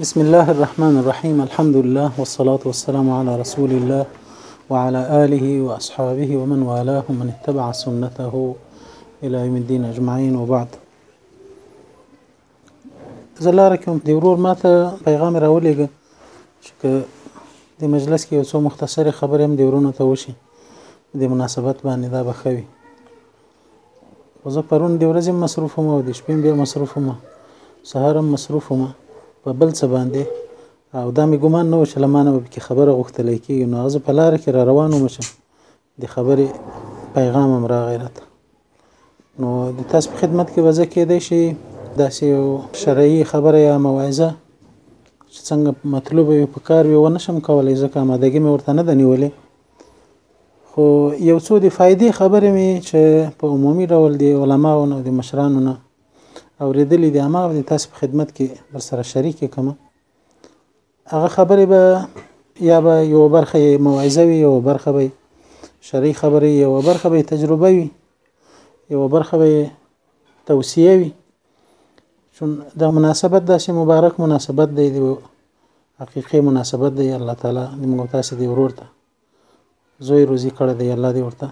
بسم الله الرحمن الرحيم الحمد لله والصلاة والسلام على رسول الله وعلى آله وأصحابه ومن والاه ومن اتبع سنته إلى يوم الدين أجمعين وبعد زلاره کوم دی ورور ماته پیغام راولېږه چې د مجلس کې یو څو مختصره خبرې هم دی ورونه ته وشي د مناسبت باندې دا بخوي خو زه پرون د ورځې مصروف وم او د شپې بیا مصروف وم سهار هم مصروف وم په بل څه باندې او دا مې ګمان نه و چې له ما نه به پکې خبره غوښتلی کېږي نو هغه زه په لاره کې را روان وم چې د خبرې پیغام هم راغی راته نو د تاسو په خدمت کې به زه کېدای شي داسې یو شرعي خبره یا موعظه چې څنګه مطلوب وي په کار وي ونه شم کولی ځکه آمادګي مې ورته نه ده نیولې خو یو څو د فائدې خبرې مې چې په عمومي ډول د علماو نه د مشرانو نه اورېدلې دي هغه د تاسو په خدمت کې بر سره شریک کوم هغه خبرې به یا به یو برخه موعظه وي یو برخه به شرعي خبرې یو برخه به تجربه وي یو برخه به توصیه وي چون دا مناسبت داسې مبارک مناسبت دی د حقیقي مناسبت دی الله تعالی دې موږ تاسو دې ورور ته زوی روزي کړی دی الله دې ورته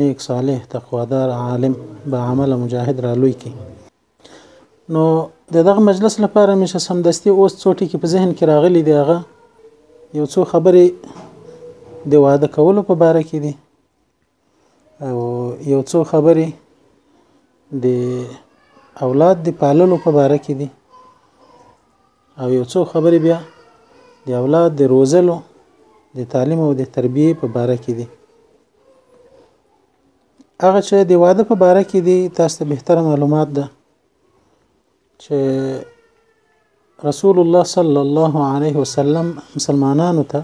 نیک صالح تقوادار عالم با عمل مجاهد را لوی کی نو د دغه مجلس لپاره مې چې سمدستي اوس څو ټکي په ذهن کې راغلي دی هغه یو څو خبرې د واده کولو په باره کې دي او یو څو خبرې د اولاد د پاللو په باره کې دي او یو څو خبرې بیا د اولاد د روزلو د تعلیم او د تربیې په باره کې دي هغه چې د واده په باره کې دي تاسو ته بهتره معلومات ده چې رسول الله صلی الله علیه وسلم مسلمانانو ته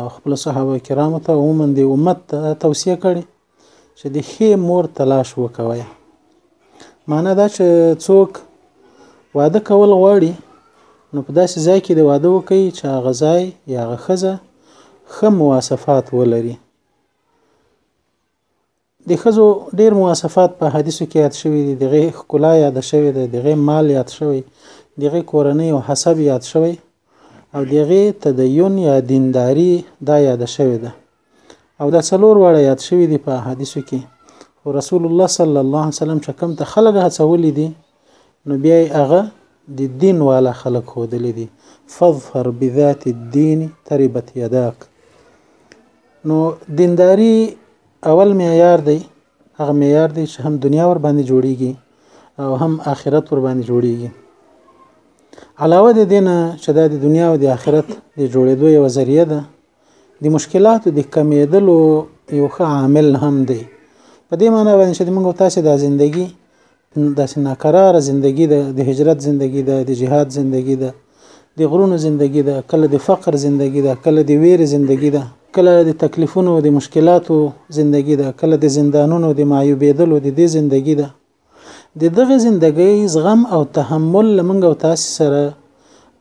او خپل صحابه کرامو ته عموما د امت ته توصیه کړې چې د ښې مور تلاش وکوي معنی دا چې څوک واده کول غواړي نو په داسې ځای کې د واده وکړي چې هغه ځای یا هغه ښځه ښه مواصفات ولري د ښځو ډېر مواصفات په احادیثو کې یاد شوي دي، د هغې ښکلا یاده شوې ده، د هغې مال یاد شوی، د هغې کورنۍ او حسب یاد شوی او د هغې تدین یا دینداري دا یاده شوې ده او دا څلور واړه یاد شوي دي په احادیثو کې خو رسول الله صلی الله علیه وسلم چې کوم ته خلک هڅولي دي نو بیا یې هغه د دین والا خلک ښودلي دي فظفر بذات الدین تربت یداک نو دینداری اول معیار دی هغه معیار دی چې هم دنیا ور باندې جوړیږي او هم آخرت ور باندې جوړیږي علاوه د دینه چې دا د دنیا او د آخرت د جوړېدو یو ذریعہ ده د مشکلاتو د کمیدلو یو ښه عامل هم دی په دې معنی باندې چې موږ تاسو د ژوندۍ داسې ناقراره ژوندۍ ده د هجرت ژوندۍ ده د جهاد ژوندۍ ده د غرونو ژوندۍ ده کله د فقر ژوندۍ ده کله د ویرې ژوندۍ ده کله د تکلیفونو د مشکلاتو ژوندۍ ده کله د زندانونو د معیوبېدلو د دې ژوندۍ ده د دغه زندګۍ زغم او تحمل لمنګ او تاسو سره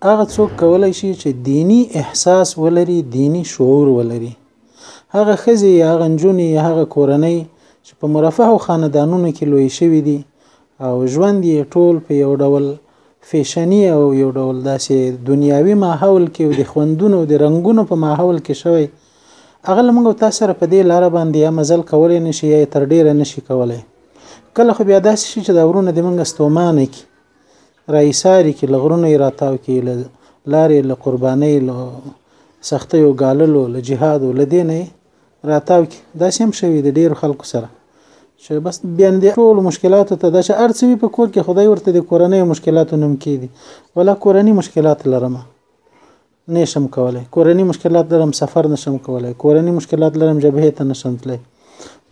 هغه څوک کولای شي چې دینی احساس ولري دینی شعور ولري هغه خزي یا هغه نجونې یا هغه کورنۍ چې په مرفه او خاندانونو کې لوی شوي دي او ژوند یې ټول په یو ډول فیشنی او یو ډول داسې دنیاوي ماحول کې او د خوندونو او د رنگونو په ماحول کې شوی هغه له موږ او تاسو سره په دې لاره باندې یا مزل کولی نه شي یا یې تر ډېره نه شي کولی کله خو بیا داسې شي چې دا ورونه د موږ ستومانه کړي رایساري کړي له غرونو یې راتاو کړي له لارې له قربانۍ له سختیو ګاللو له جهادو له دې نه راتاو کې داسې هم شوي د ډېرو خلکو سره چې بس بیا د ټول مشکلاتو ته دا چې ارڅ وی په کور کې خدای ورته د کورنۍ مشکلاتو نوم کېدي ولا کورنۍ مشکلات لرم نشم کولای کورنی مشکلات لرم سفر نشم کولای کورنی مشکلات لرم جبهه ته نشم تلای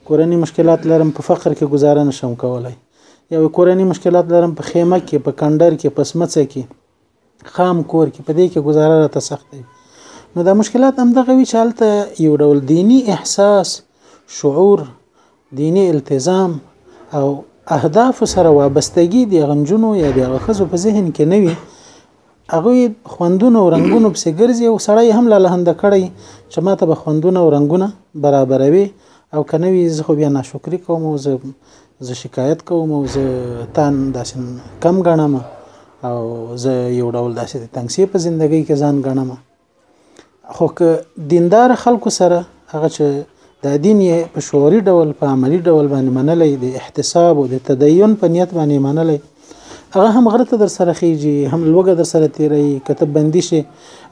کورنی مشکلات لرم په فقر کې گزاره نشم کولای یو کورنی مشکلات لرم په خیمه کې په کندر کې په سمڅه کې خام کور کې په دې کې گزاره راته سخت دی نو دا مشکلات هم دغه وی چې هلته یو ډول دینی احساس شعور دیني التزام او اهدافو سره وابستګي د هغه نجونو یا د هغه ښځو په ذهن کې نه وي هغوی خوندونه او رنګونو پسې ګرځي او سړی یې هم لالهنده کړی چې ما ته به خوندونه او رنګونه برابروي او که نه وي زه خو بیا ناشکري کوم او زه زه شکایت کوم او زه تان داسې کم ګڼم او زه یو ډول داسې د تنګسې په زندګۍ کې ځان ګڼم خو که دیندار خلکو سره هغه چې دا دین یې په شعوري ډول په عملی ډول باندې منلی د احتساب او د تدین په نیت باندې منلی هغه هم غره ته در سره خېږي هم لوګه در سره تیری کته بندي شي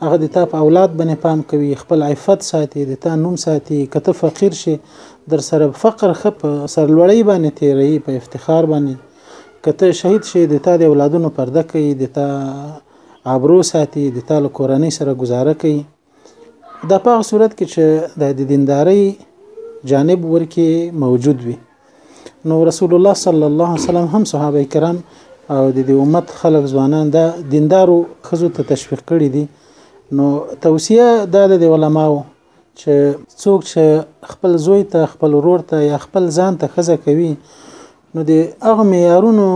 هغه د تا په اولاد باندې پام کوي خپل عفت ساتي د تا نوم ساتي کته فقیر شي در سره فقر خپ سرلوړی باندې تیری په افتخار باندې کته شهید شي د تا د اولادونو پرده کوي د تا ابرو ساتي د تا له کورنۍ سره گزاره کوي دا په صورت کې چې د دیندارۍ جانب ورکی موجود وي نو رسول الله صلی الله علیه وسلم هم صحابه کرام او د دې امت خلک ځوانان دا دیندارو خزو ته تشویق کړي دي نو توصیه دا د علماو چې څوک چې خپل زوی ته خپل ورور ته یا خپل ځان ته خزه کوي نو د هغه معیارونو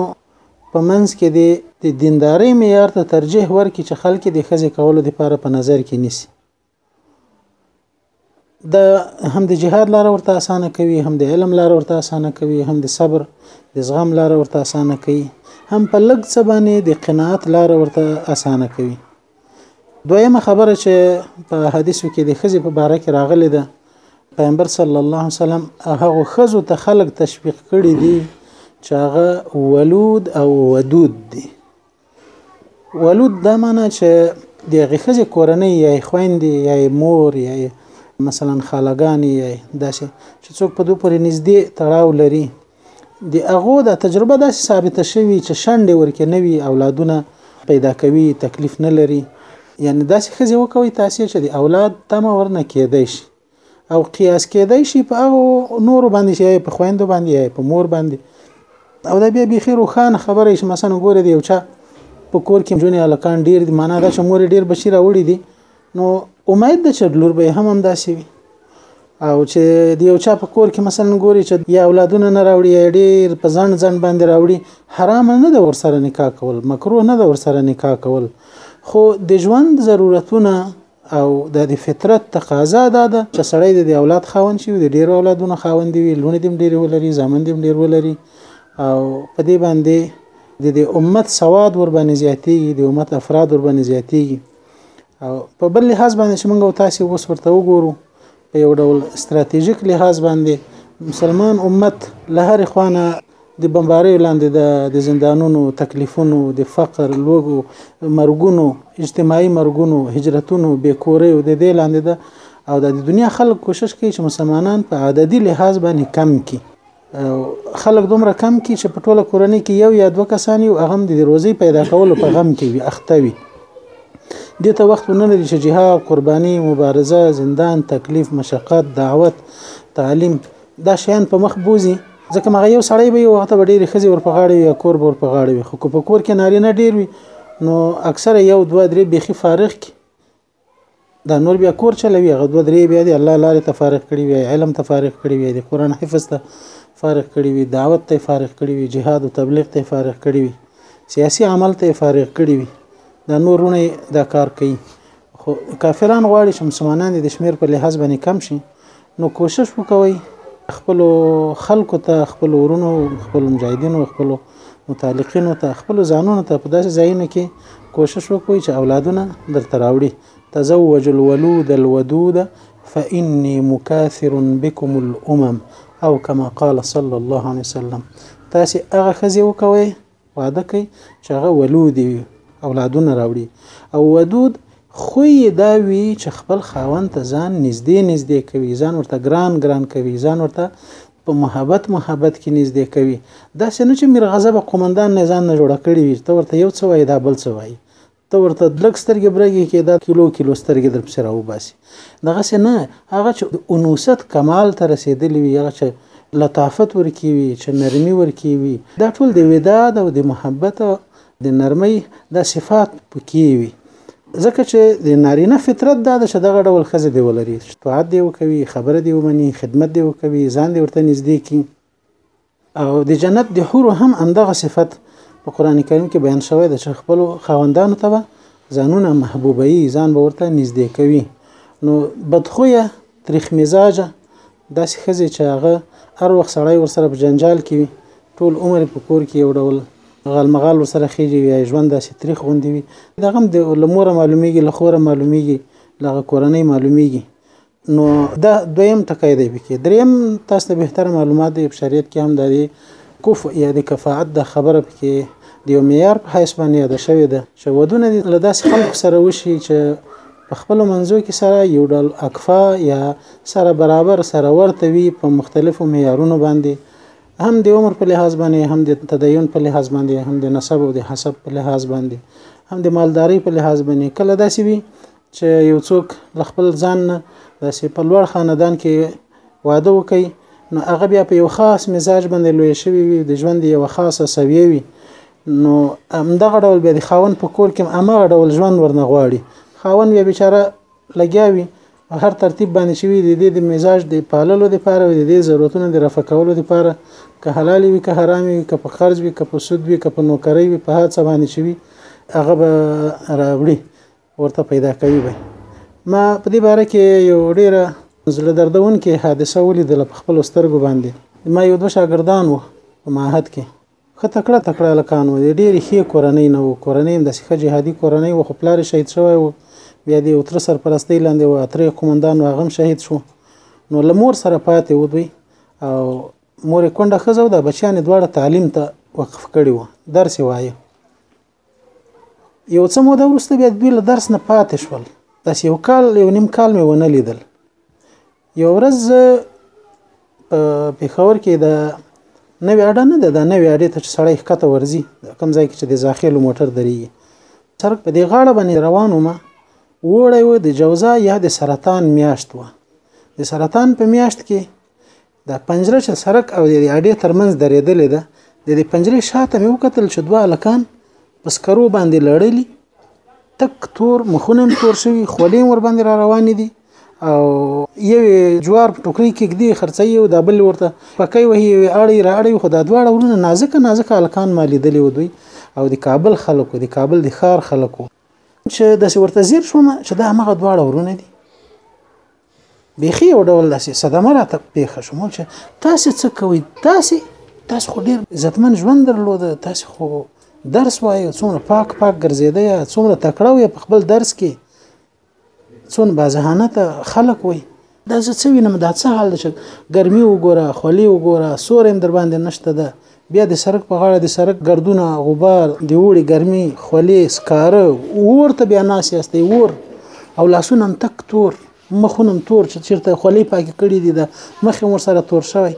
په منځ کې دې د دیندارۍ معیار ته ترجیح ورکړي چې خلک د ښځې کولو لپاره په نظر کې نیسي د هم د جهاد لار ورته اسانه کوي هم د علم لار ورته اسانه کوي هم د صبر د زغم لار ورته اسانه کوي هم په لږ څه باندې د قناعت لار ورته اسانه کوي دویمه خبره چې په حدیثو کې د خزي په باره کې راغلي ده پیغمبر صلی الله علیه وسلم هغه خزو ته خلق تشویق کړي دي چې هغه ولود او ودود دي ولود دا معنی چې د هغه خزي کورنۍ یا خويندې یا مور یا مثلا خالګانی یا داسې چې څوک په دوی پورې نږدې تړاو لري د هغو دا تجربه داسې ثابته شوې چې شنډې ورکې نه وي اولادونه پیدا کوي تکلیف نه لري یعنی داسې خزه وکوي تاسو چې د اولاد تمه ورنه کېدای شي او قیاس کېدای شي په هغه نور باندې چې په خويندو باندې په مور باندې او دا بیا بيخي روخانه خبره شي مثلا ګوره دی یو چا په کور کې جونې الکان ډیر دي معنا دا چې مور ډیر بچی راوړي دي نو امید ده چې لور به هم همداسې وي او چې د یو چا په کور کې مثلا ګوري چې یا اولادونه نه راوړي یا ډیر په ځن ځن باندې راوړي حرام نه ده ورسره نکاح کول مکروه نه ده ورسره نکاح کول خو د ژوند ضرورتونه او د فطرت تقاضا دا ده چې سړی د اولاد خاوند شي د ډیر اولادونو خاوند وي لونه دیم ډیر ولري زامن دیم ډیر ولري او په دې باندې د امت سواد ور باندې زیاتیږي د امت افراد ور باندې زیاتیږي او په بل لحاظ باندې چې موږ او تاسو اوس ورته وګورو په یو ډول ستراتیژیک لحاظ باندې مسلمان امت له هر خوانه د بمبارۍ لاندې د زندانونو تکلیفونو د فقر لوګو مرګونو اجتماعي مرګونو هجرتونو بیکوري او د دې لاندې ده او د دنیا خلک کوشش کوي چې مسلمانان په عددي لحاظ باندې کم کړي خلک دومره کم کی چې په ټوله کورنۍ کې یو یا دوه کسان یو هغه هم د روزي پیدا کولو په غم کې وي اخته وي دې ته وخت ونه لري چې جهاد قرباني مبارزه زندان تکلیف مشقت دعوت تعلیم دا شیان په مخ بوزي ځکه مغه یو سړی به یو وخت به ډېری خزي ور په غاړه یا کور ور په غاړه وي خو په کور کې نارینه ډېر وي نو اکثره یو دوه درې بيخي فارغ کی دا نور بیا کور چلوي هغه دوه درې بیا دی الله لارې ته فارغ کړي وي علم ته فارغ کړي وي د قران حفظ ته فارغ کړي وي دعوت ته فارغ کړي وي جهاد او تبلیغ ته فارغ کړي وي سیاسي عمل ته فارغ کړي وي دا نورونه دا کار کوي خو کافران غواړي چې مسلمانان د شمیر په لحاظ باندې کم شي نو کوشش وکوي خپل خلکو ته خپل ورونو خپل مجاهدینو خپل متعلقینو ته خپل ځانونو ته په داسې ځایونو کې کوشش وکوي چې اولادونه درته راوړي تزوج الولود الودود فإني مكاثر بكم الأمم او كما قال صلى الله عليه وسلم تاسې هغه خزي وکوي واده کوي چې هغه ولودې وي اولادونه راوړي او ودود خو یې دا وي چې خپل خاوند ته ځان نږدې نږدې کوي ځان ورته ګران ګران کوي ځان ورته په محبت محبت کې نږدې کوي داسې نه چې میر غضب قومندان نه ځان نه جوړ کړی وي ته ورته یو څه وایي دا بل څه وایي ته ورته درک سترګې برګې کې دا کیلو کیلو سترګې در پسې راوباسي دغسې نه هغه چې د انوثت کمال ته رسېدلی وي هغه چې لطافت ورکې وي چې نرمي ورکې وي دا ټول د وداد او د محبت او د نرمۍ دا صفات پکې وي ځکه چې د نارینه فطرت دا د شدغه ډول خزه دی ولري طاعت دی وکوي خبره دی ومني خدمت دی وکوي ځان دی ورته نږدې کی او د جنت د حور هم همدغه صفت په قران کریم کې بیان شوی دی چې خپل خاوندانو ته به ځانونه محبوبي ځان به ورته نږدې کوي نو بدخویه تریخ مزاجه داسې ښځې چې هغه هر وخت سړی ورسره په جنجال کې وي ټول عمر په کور کې یو ډول غالمغال ورسره خېږي یا ژوند داسې تریخ غوندې وي دغه هم د لموره معلومیږي له خوره معلومیږي لغه کورنۍ معلومیږي نو دا دویم ټکی دی پکې دریم تاسو ته بهتره معلومات دی په شریعت کې هم د کف یا د کفاعت د خبره پکې د یو معیار په حیث باندې یاد شوې ده چې ودونه دي له داسې خلکو سره وشي چې په خپل منځو کې سره یو ډول اکفا یا سره برابر سره ورته وي په مختلفو معیارونو باندې هم د عمر په لحاظ باندې هم د تدین په لحاظ باندې هم د نسب او د حسب په لحاظ باندې هم د مالداري په لحاظ باندې کله داسې وي چه یو څوک له خپل ځان نه داسې په لوړ خاندان کې واده وکړي نو هغه بیا په یو خاص مزاج باندې لوی شوی وي د ژوند یو خاصه سویه وي نو همدغه ډول بیا د خاون په کور کې همغه ډول ژوند ورنه غواړي خاون بیا بیچاره لګیا وي هر ترتیب باندې چې وي د دې د مزاج د پاللو لپاره د دې ضرورتونو د رفع کولو لپاره که حلال وي که حرام وي که په قرض وي که په سود وي که په نوکرۍ وي په هر څه باندې چې وي هغه به راوړي ورته پیدا کوي وي ما په دې باره کې یو ډیره زړه دردونکې حادثه ولیدله په خپل سترګو باندې ما یو دوه شاګردان وو په معهد کې ښه تکړه تکړه هلکان وو د ډېرې ښې کورنۍ نه وو کورنۍ هم داسې ښه جهادي کورنۍ وه خو پلار یې شهید شوی و بیا د یو تره سرپرستۍ لاندې و اتره یې قومندان و هغه هم شهید شو نو له مور سره پاتې و دوی او مور یې کونډه ښځه و دا بچیان یې دواړه تعلیم ته وقف کړي وو درس یې وایه یو څه موده وروسته بیا دوی له درس نه پاتې شول داسې یو کال یو نیم کال مې ونه لیدل یو ورځ زه په پېښور کې د نوې اډه نه ده د نوې اډې ته چې سړی ښکته ورځي کوم ځای کې چې د زاخیلو موټر درېږي سړک په دې غاړه باندې روان وم وړی و د جوزا یا د سرطان میاشت وه د سرطان په میاشت کې دا پنجره چې سرک او د اډې ترمنځ درېدلې ده د دې پنجرې شاته مې وکتل چې دوه هلکان په سکرو باندې لړلي تک تور مخونه هم تور شوي خولې هم ورباندې را روانې دي او یو جوار په ټوکرۍ کې ږدي خرڅوي او دا بل ورته پکۍ وهي یوې اړی را اړی خو دا دواړه ورونه نازکه نازکه هلکان ما لیدلي و دوی او د کابل خلکو د کابل د ښار خلکو چې داسې ورته ځیر شوم چې دا همغه دواړه ورونه دي بیخي یو ډول داسې صدمه راته پیښه شوم چې تاسو څه کوئ تاسو تاسو خو ډیر عزتمن ژوند درلود تاسو خو درس وایو څومره پاک پاک ګرځیده یا څومره تکړه وي په خپل درس کې څون بازهانه ته خلق وي دا زه څه وینم دا څه حال چې ګرمي وګوره خولي وګوره سورم در باندې نشته ده بیا د سرک په غاړه د سرک ګردونه غبار د اوړي ګرمي خولې سکاره اور ته بیا ناس یاستئ اور او لاسونه هم تک تور مخونه هم تور چې چېرته خولې پاکې کړي دي د مخ هم ورسره تور شوی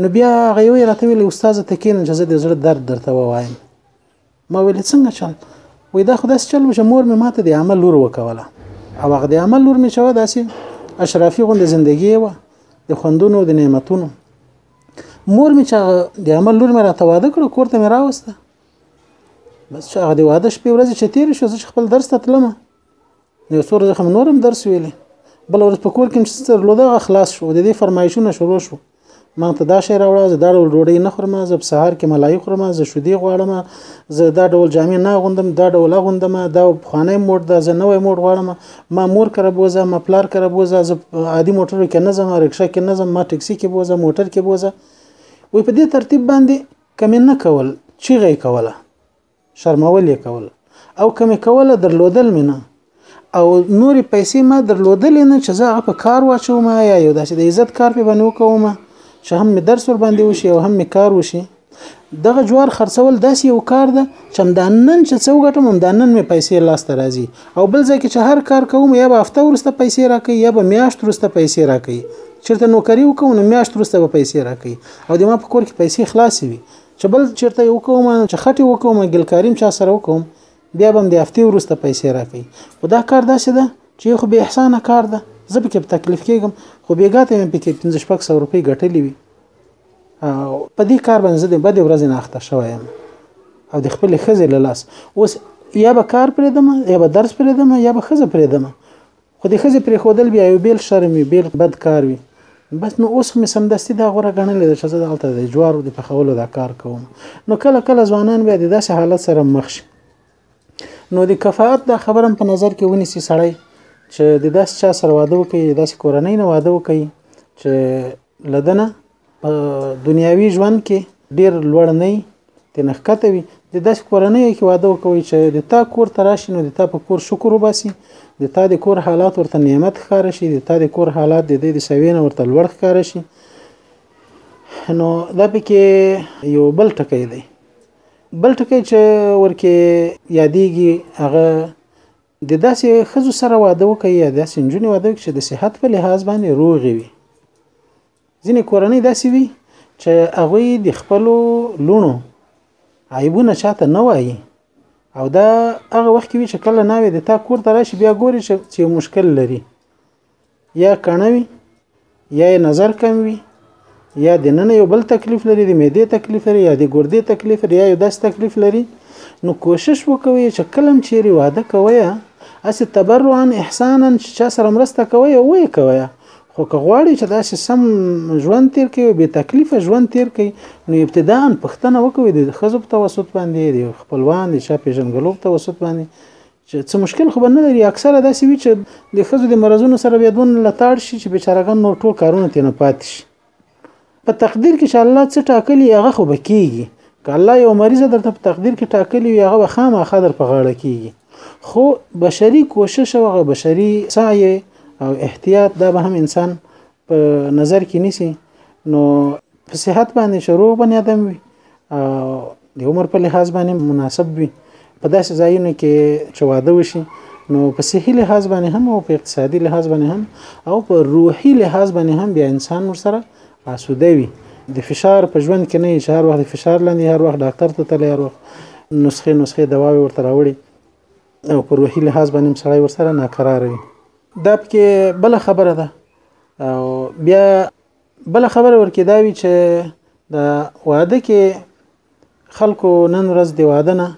نو بیا هغه یوې راته ویلې استاده ته کینه چې زه د زړه درد درته ووایم ما ویل څنګه چل وای دا خداس چل وشه مور مې ماته د عمل لور وکوله او هغه د عمل لور مې شوه داسې اشرافي غوندې زندگی و د خوندونو د نعمتونو مور مې چې د عمل لور مې راته واده کړو کور ته مې راوسته بس چې هغه د واده شپې ورځې چې تېرې شو زه خپل درس ته تلم یو څو ورځې هم نورم درس ویلې بل ورځ په کور کې چې ستر لوده خلاص شو د دې فرمایشونه شروع شو ما ته دا شی راوړه زه دا ډول ډوډۍ نه خورم زه په سهار کې ملایي خورم زه شودې غواړم زه دا ډول جامې نه غوندم دا ډول غوندم دا پخوانی موټ دا زه نوې موټ غواړم ما مور کړه بوزه ما پلار کړه بوزه زه عادي موټر کې نه ځم رکشه کې نه ځم ما ټکسي کې بوزه موټر کې بوزه وې په دې ترتیب باندې کمې نه کول چیغې کوله شرمول یې کول او که مې کوله درلودل مې نه او نورې پیسې ما درلودلې نه چې زه هغه په کار واچوم یا یو داسې د عزت کار پې باندې وکوم چې هم مې درس ور باندې وشي او هم مې کار وشي دغه جوار خرڅول داسې یو کار ده چې همدا نن چې څه وګټم همدا نن مې پیسې لاسته راځي او بل ځای کې چې هر کار کوم یا به هفته وروسته پیسې راکوي یا به میاشت وروسته پیسې راکوي چېرته نوکري وکړو نو میاشت وروسته به پیسې راکوي او د ما په کور کې پیسې خلاصې وي چې بل چیرته یو کوم چې خټي وکوم ګل کریم چا سره وکوم بیا به د هفته ورسته پیسې راکړي خو دا کار داسې ده چې خو به احسان کار ده زه پکې په تکلیف کېږم خو بیګا ته مې پکې 15 شپږ سو روپۍ ګټلې وي او په دې کار باندې زه د بده ورځې نه اخته شوی یم او د خپل خزې له لاس اوس یا به کار پرې دم یا به درس پرې دم یا به خزه پرې دم خو د ښځې پرېښودل بیا یو بېل شرم وي، بېل بد کار وي. بس نو اوس خو مې سمدستي دا غوره ګڼلې ده چې زه دلته د جوارو د پخولو دا کار کوم. نو کله کله ځوانان بیا د داسې حالت سره مخ شي. نو د کفاءت دا خبره هم په نظر کې ونیسي سړی چې د داسې چا سره واده وکړي، د داسې کورنۍ نه واده وکړي چې له ده نه په دنیاوي ژوند کې ډیر لوړ نه تنه ښکته وي د داس کورنۍ کې واده وکوي چې د تا کور ته راشي نو د تا په کور شکر وباسي د تا د کور حالات ورته نعمت ښکار شي د تا د کور حالات د دې د سوینه ورته لوړ ښکار شي نو دا پکې یو بل ټکی دی بل ټکی چې ورکه یادېږي هغه د داسې ښځو سره واده وکړئ یا داسې نجونې واده وکړئ چې د صحت په لحاظ باندې روغې وي ځینې کورنۍ داسې وي چې هغوی د خپلو لوڼو عیبونه چاته نه وایي او دا هغه وخت کې وي چې کله ناوې د تا کور ته راشي بیا ګوري چې یو مشکل لري یا کڼه وي یا یې نظر کم وي یا د نن یو بل تکلیف لري د معدې تکلیف لري یا د ګردې تکلیف لري یا یو داس تکلیف لري نو کوشش وکوي چې کلم چیرې واده کوي اسی تبرعا احسانا چې چا سره مرسته کوي او یې کوي خو که غواړي چې داسې سم ژوند تیر کړي او بې تکلیفه ژوند تیر کړي نو ابتدا پښتنه وکوي د خزب توسط باندې د خپلوان د چا پیژنګلوب توسط باندې چې څه مشکل خو به نه لري اکثره داسې وي چې د ښځو د مرزونو سره بیا دون لتاړ شي چې بیچارهګان نور ټول کارونه تینه پاتې شي په تقدیر کې چې الله څه ټاکلی هغه خو به کیږي که الله یو مریض درته په تقدیر کې ټاکلی هغه به خامخا در په غاړه کیږي خو بشري کوشش او هغه بشري سعی او احتیاط دا به هم انسان په نظر کې نیسي نو په صحت باندې چې روغ بنی آدم وي او د عمر په لحاظ باندې مناسب وي په داسې ځایونو کې چې واده وشي نو په صحي لحاظ باندې هم او په اقتصادي لحاظ باندې هم او په روحي لحاظ باندې هم بیا انسان ورسره آسوده وي د فشار په ژوند کې نه چې هر وخت فشار لاندې هر وخت ډاکټر ته تللی هر وخت نسخې نسخې دواوې ورته راوړي او په روحي لحاظ باندې سړی ورسره ناقرار وي دا پکې بل خبره ده او بیا بل خبره ورکې دا وی چې د واده کې خلکو نن ورځ دی واده نه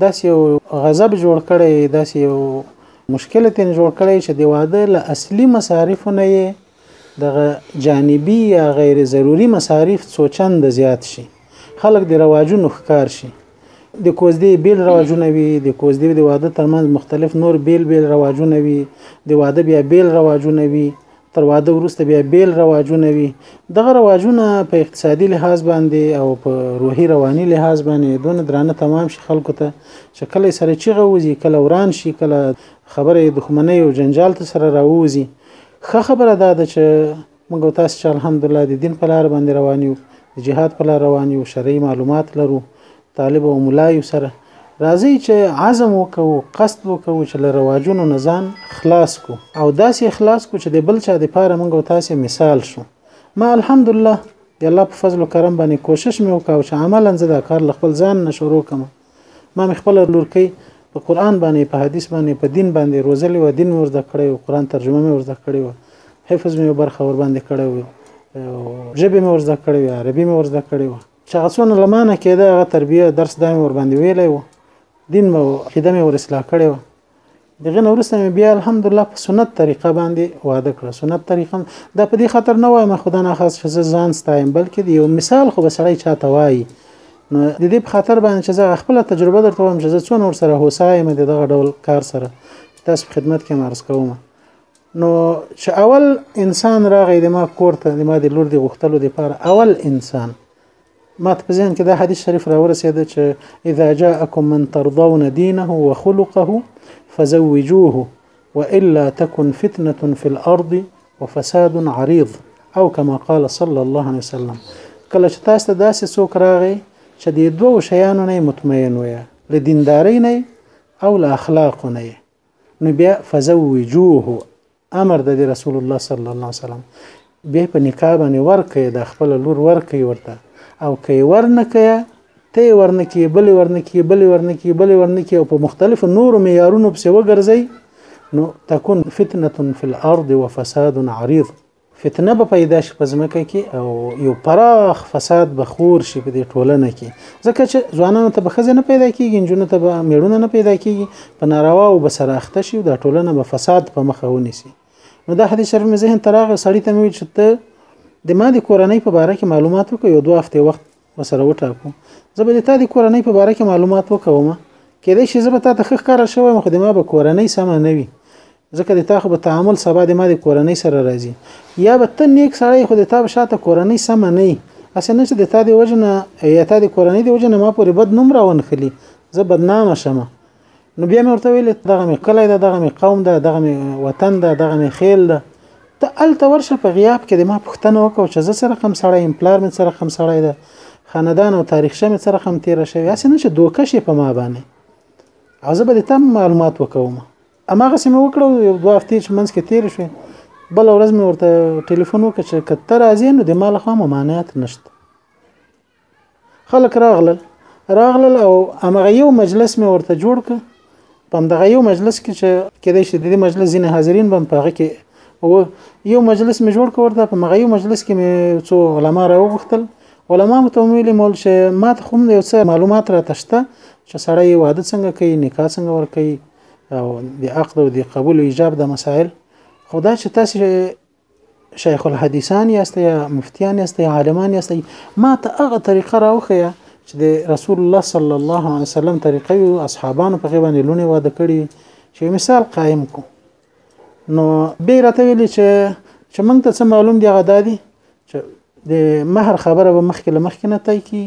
داسې یو غضب جوړ کړي داسې یو مشکل تین جوړ کړي چې دی واده له اصلي مصارف نه یې دغه جانبي یا غیر ضروري مصارف څو چند زیات شي خلک د رواجونو ښکار شي د کوزدې بیل رواجونه وي د کوزدې د واده ترمنځ مختلف نور بیل بیل رواجونه وي د واده بیا بیل رواجونه وي تر واده وروسته بیا بیل رواجونه وي دغه رواجونه په اقتصادي لحاظ باندې او په روحي رواني لحاظ باندې دونه درانه تمام شي خلکو ته چې کله سره چیغه وځي کله وران شي کله خبره دښمنۍ او جنجال ته سره راوځي ښه خبره دا ده چې موږ او تاسو چې الحمدلله د دین په لار باندې روان یو د جهاد په لار روان یو شرعي معلومات لرو طالب او ملا یو سره راځي چې عزم وکړو قصد وکړو چې له رواجونو نه ځان خلاص کو او داسې خلاص کو چې د بل چا د پاره موږ تاسو مثال شو ما الحمدلله د الله په فضل او کرم باندې کوشش مې وکاو چې عملا زه دا کار له خپل ځان نه شروع کوم ما مې خپل لورکۍ په قرآن باندې په حدیث باندې په دین باندې روزلې و دین مې ورزده کړی و قرآن ترجمه مې ورزده کړی و حفظ مې برخه ور باندې کړی و ژبې مې ورزده کړی و عربي مې ورزده کړی و چې هغه څونه لمانه کېده هغه تربیه درس دا مې ور باندې ویلی و دین مې عقیده مې ور اصلاح کړی و دغه نو ورسته مې بیا الحمدلله په سنت طریقه باندې واده کړ سنت طریقه دا په دې خاطر نه وایم خدا نه خاص چې ځان ستایم بلکې د یو مثال خو بسړی چاته وایي نو د دې په خاطر باندې چې زه خپل تجربه درته وایم چې زه څو نور سره هوسایم د دغه ډول کار سره تاسو خدمت کې مرز کوم نو چې اول انسان راغی د ما کور ته د ما د لور د غختلو لپاره اول انسان ما ته په ذهن کې دا حدیث شریف راورسېده چې اذا جاءكم من ترضون دينه وخلقه فزوجوه والا تكن فتنه في الارض وفساد عريض او كما قال صلى الله عليه وسلم کله چې تاسو ته داسې څوک راغی چې د دوو شیانو نه مطمئن وي له دیندارۍ نه او له اخلاقو نه نو بیا فزوجوه امر د رسول الله صلی الله علیه وسلم به په نکاح باندې ورکې د خپل لور ورکې ورته او کې ورنکې ته ورنکې بل ورنکې بل ورنکې بل ورنکې او په مختلفو نورو معیارونو په سیو ګرځي نو تكون فتنه في الارض وفساد عريض فتنه به پیدا شي په ځمکه کې او یو پراخ فساد به خور شي په دې ټولنه کې ځکه چې ځوانانو ته به خزه نه پیدا کیږي جنونو ته به میړونه نه پیدا کیږي په ناروا او بسره اخته شي دا ټولنه به فساد په مخه ونیسي نو دا حدیث شریف مې ذهن تراغه سړی ته مې چې ته د ما د کورنۍ په باره کې معلومات وکړ یو دوه هفته وخت وسره وټاکو زه به د تا د کورنۍ په باره کې معلومات وکوم کېدای شي زه به تا ته ښه ښکاره شوی یم خو د ما به کورنۍ سمه نه وي ځکه د تا خو به تعامل سبا د ما د کورنۍ سره راځي یا به ته نیک سړی خو د تا به شاته کورنۍ سمه نه وي هسې نه چې د تا د وجه نه یا تا د کورنۍ د وجه نه ما پورې بد نوم راونښلي زه بدنامه شمه نو بیا مې ورته ویل دغه مې کلی ده دغه مې قوم ده دغه مې وطن ده دغه مې خیل ده ته هلته ورشه په غیاب کې د ما پوښتنه وکړه چې زه څه رقم سړی یم پلار مې څه رقم سړی ده خاندان او تاریخچه مې څه رقم تېره شوې هسې نه چې دوکه شي په ما باندې او زه به د تم معلومات وکوم هماغسې مې وکړه یو دوه هفتې چې منځ کې تېرې شوې بله ورځ مې ورته ټلیفون وکړ چې که ته راځې نو د ما لخوا ممانعت نشته خلک راغلل راغلل او هغه یو مجلس مې ورته جوړ ک په دغه یو مجلس کې چې کېدای شي د دې مجلس ځینې حاضرین به په هغه کې او یو مجلس مې جوړ کړ ورته په هغه یو مجلس کې مې څو علما راوغختل علما مو ته ویلي مول چې ما ته هم یو څه معلومات را تشته چې سړی واده څنګه کوي نکاح څنګه ور کوي او د عقد او د قبول ایجاب د مسائل خدا چې تاسو شیخ الحدیثان یاست یا مفتیان یاست یا عالمان یاست ما ته هغه طریقه راوخیه چې د رسول الله صلی الله علیه وسلم طریقه او اصحابانو په غیبه نه لونه واده کړي چې مثال قائم کو نو به راته ویل چې چې موږ ته څه معلوم دی غدا دی چې د مہر خبره به مخکې لمخکې نه تای کی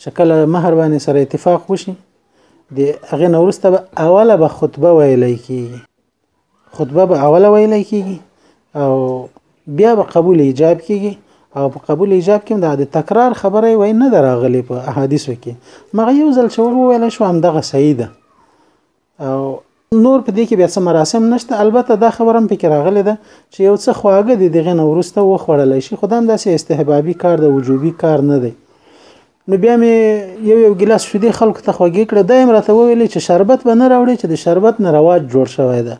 چې کله مہر باندې سره اتفاق وشي د هغه نورسته به اوله به خطبه ویلې کی خطبه به اوله ویل کیږي او بیا به قبول ایجاب کیږي او په قبول ایجاب کې دا د تکرار خبره وای نه دراغلي په احادیثو کې مغه یو ځل چې ور ویل شو هم دغه صحیح ده او نور په دې کې بیا څه مراسم نشته البته دا خبره هم پکې راغلې ده چې یو څه خواږه دي دغه نو ورسته و خوړل شي خدام داسې استحبابي کار د وجوبي کار نه دی نو بیا مې یو یو ګلاس شیدې خلکو ته خوږې کړې دا یې راته وویلې چې شربت به نه راوړې چې د شربت نه رواج جوړ شوی ده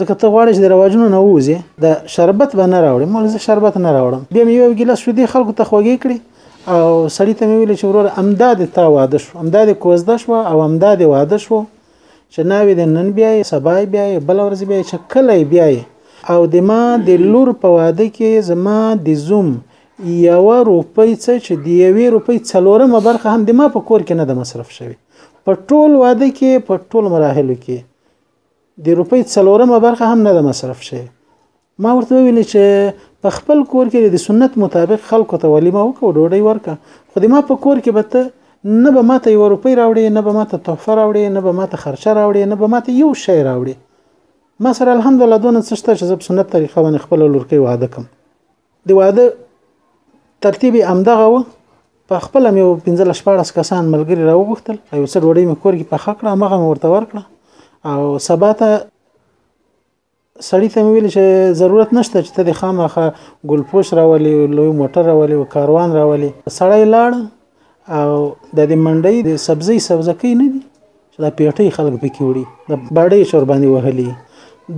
ځکه ته غواړې چې د رواجونو نه ووځې د شربت به نه راوړې مول زه شربت نه راوړم بیا مې یو ګلاس شیدې خلکو ته خوږې کړې او سړی ته مې ویل چې وروره امدا د تا واده شو امدا د کوزده شو او امدا د واده شو چې ناوې د نن بیا سبا بیا بل ورځ بیا چې کله بیا او د ما د لور په واده کې زما د زوم یوه روپۍ څه چې د یوې روپۍ څلورمه برخه هم د ما په کور کې نه ده مصرف شوې په ټول واده کې په ټول مراحلو کې د روپۍ څلورمه برخه هم نه ده مصرف شي ما ورته ویل چې په خپل کور کې د سنت مطابق خلکو ته ولیمه وکړو ډوډۍ ورکه خو د ما په کور کې به ته نه به ماته یو روپۍ راوړي نه به ماته تحفه راوړي نه به ماته خرچه راوړي نه به ماته یو شی راوړي ما سره الحمدلله دونه څه شته چې زه په سنت طریقه باندې خپل لورکۍ واده کوم د واده ترتیب یې همدغه و، په خپله مې یو پنځلس شپاړس کسان ملګري راوغوښتل او یو څه ډوډۍ مې کور کې پخه کړه، هماغه مې ورته ورکړه او سبا ته سړي ته مې ویل چې ضرورت نشته چې ته دې خامخا ګلپوش راولې، لوی موټر راولې او کاروان راولې. سړی لاړ، او د دې منډۍ د سبزی سبزکۍ نه دي چې دا پیټۍ خلک پکې وړي د باډۍ شور باندې وهلي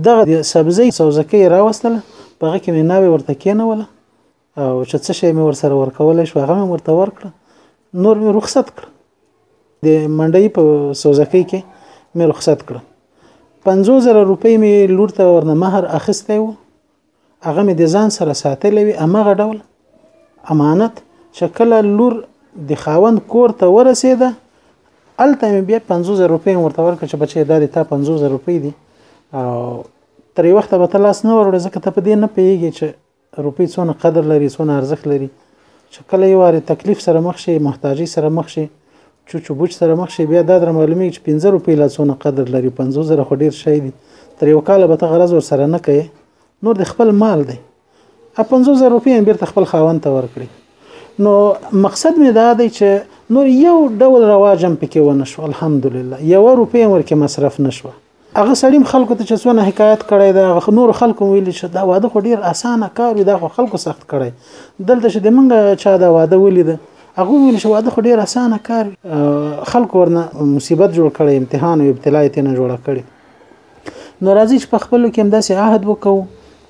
دغه د سبزی سبزکۍ راوستله په هغه کې مې ناوې ورته کېنوله او چې څه شی مې ورسره ورکولی شو هغه مې ورته ورکړه نور مې رخصت کړ د منډۍ په سبزکۍ کې مې رخصت کړه پنځو زره روپۍ مې لور ته ورنه مهر اخیستی و هغه مې د ځان سره ساتلی وي امغه ډول امانت چې کله لور د خاوند کور ته ورسېده الته مې بیا 50000 روپۍ ورته ورکړ چې بچي دا د تا 50000 روپۍ دي او تر یو وخت به ته لاس نه وروړې ځکه ته په دې نه پیږي چې روپۍ څونه قدر لري څونه ارزښت لري چې کله یو واري تکلیف سره مخ شي محتاجي سره مخ شي چوچو بوچ سره مخ شي بیا دا در معلومیږي چې 15 روپۍ لا څونه قدر لري 50 زره خو ډیر شي دي تر یو کال به ته غرض ور سره نه کوي نور د خپل مال دی ا 50 زره روپۍ هم بیرته خپل خاوند ته ورکړي نو مقصد مې دا دی چې نور یو ډول رواج هم پکې ونه شو الحمدلله یو روپۍ هم ورکې مصرف نشوه هغه سړی خلکو ته چې څونه حکایت کړی دا نور خلکو ویل چې دا واده خو ډیر اسانه کار وي دا خو خلکو سخت کړی دلته چې د منګه چا دا واده ولید هغه ویل چې واده خو ډیر اسانه کار وي خلکو ورنه مصیبت جوړ کړی امتحان او ابتلا یې نه جوړ کړی نو راځي چې په خپل کې هم داسې عهد وکړو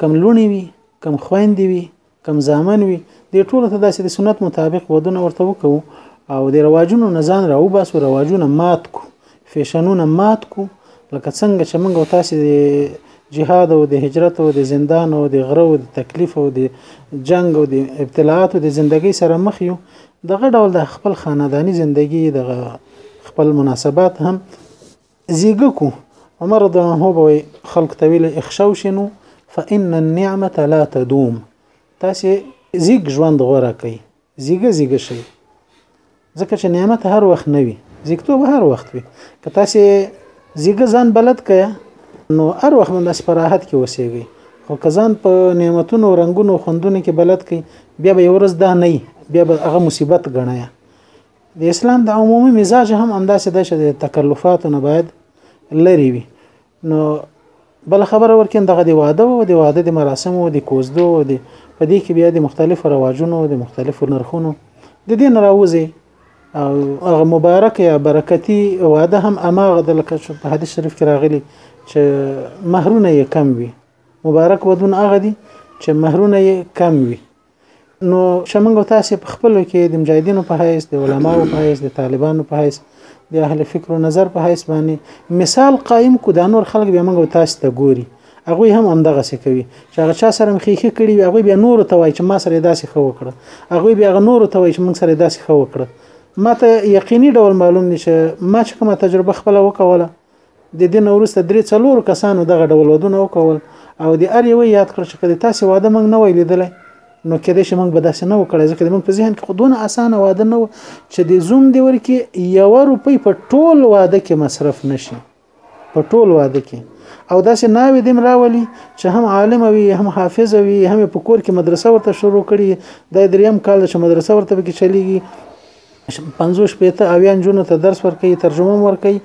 کم لونی وي کم خويندې وي کم زامن وي دې ټولو ته داسې د سنت مطابق ودونه ورته وکړو او د رواجونو نه ځان راوباسو رواجونه مات کو فیشنونه مات کو لکه څنګه چې موږ او تاسې د جهاد او د هجرت او د زندان او د غره او د تکلیف او د جنگ او د ابتلاعات او د زندګۍ سره مخ یو دغه ډول د خپل خاندانی زندگی د خپل مناسبات هم زیږه کو عمر رضی الله عنه به خلق ته ویل اخشو شنو فان النعمه لا تدوم تاسو زیږ ژوند غوړه کوي زیږه زیږه شي ځکه چې نعمت هر وخت نه وي زیږتوب هر وخت وي که تاسو زیږه ځان بلد کړئ نو هر وخت باندې سپراحت کې وسیږي خو کزان په نعمتونو رنگونو خوندونو کې بلد کړئ بیا به یو ورځ دا نه بیا به هغه مصیبت ګڼئ د اسلام د عمومي مزاج هم همداسې ده چې د تکلفاتو نه باید لري وي نو بل خبره ورکه دغه د واده او د واده د مراسم او د کوزدو او د په دې کې بیا د مختلفو رواجونو د مختلفو نرخونو د دین راوځي او هغه مبارک یا برکتی واده هم اماغه د لکه چې په حدیث شریف کې راغلی چې مہرونه یې کم وي مبارک ودون هغه دي چې مہرونه یې کم وي نو چې موږ تاسو په خپل کې د مجاهدینو په حیث د علماو په حیث د طالبانو په حیث د اهل فکر او نظر په حیث باندې مثال قائم کو دا نور خلک به موږ تاسو ته ګوري هغه هم همدغه څه کوي چې هغه چا سره مخېخي کړي وي هغه بیا نور ته وایي چې ما سره داسې خو وکړه هغه بیا نور ته وایي چې موږ سره داسې خو وکړه ماته یقیني ډول معلوم دي چې ما چې کومه تجربه خپل وکوله د دې نورسته درې څلور کسانو دغه ډول ودونه وکول او د ار یو یاد کړ چې کله تاسو واده موږ نه ویل لیدلای نو کې دې شمن بداسه نه وکړای ځکه موږ په ذهن کې خودونه اسانه واده نه و چې د زوم دی ورکی یو روپۍ په ټول واده کې مصرف نشي په ټول واده کې او داسې ناوې دیم راولي چې هم عالم وي هم حافظ وي هم په کور کې مدرسه ورته شروع کړي د دریم کال چې مدرسه ورته کې چلیږي پنځو شپېته اویا نجونو ته درس ورکوي ترجمه هم ورکوي